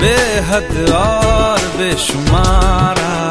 बेहद और बेशुमारा।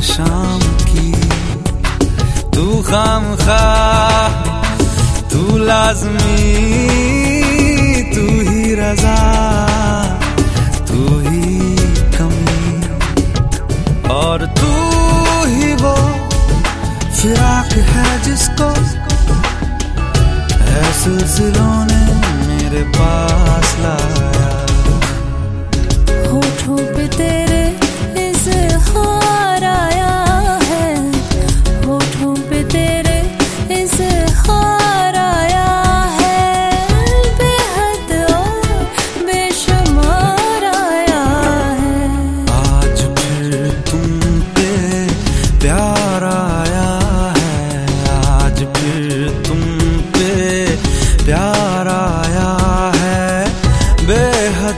शाम की। तू खाम खा तू लाजमी, तू ही रजा, तू ही कमी। और तू ही वो फिराक है जिसको सिलसिलों ने पास ला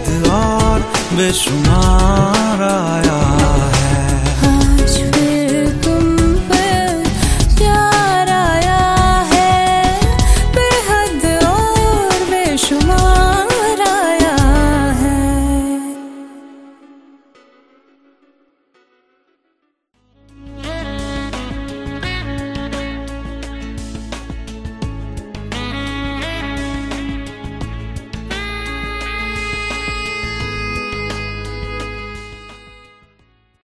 वक्त और बेशुमार आया।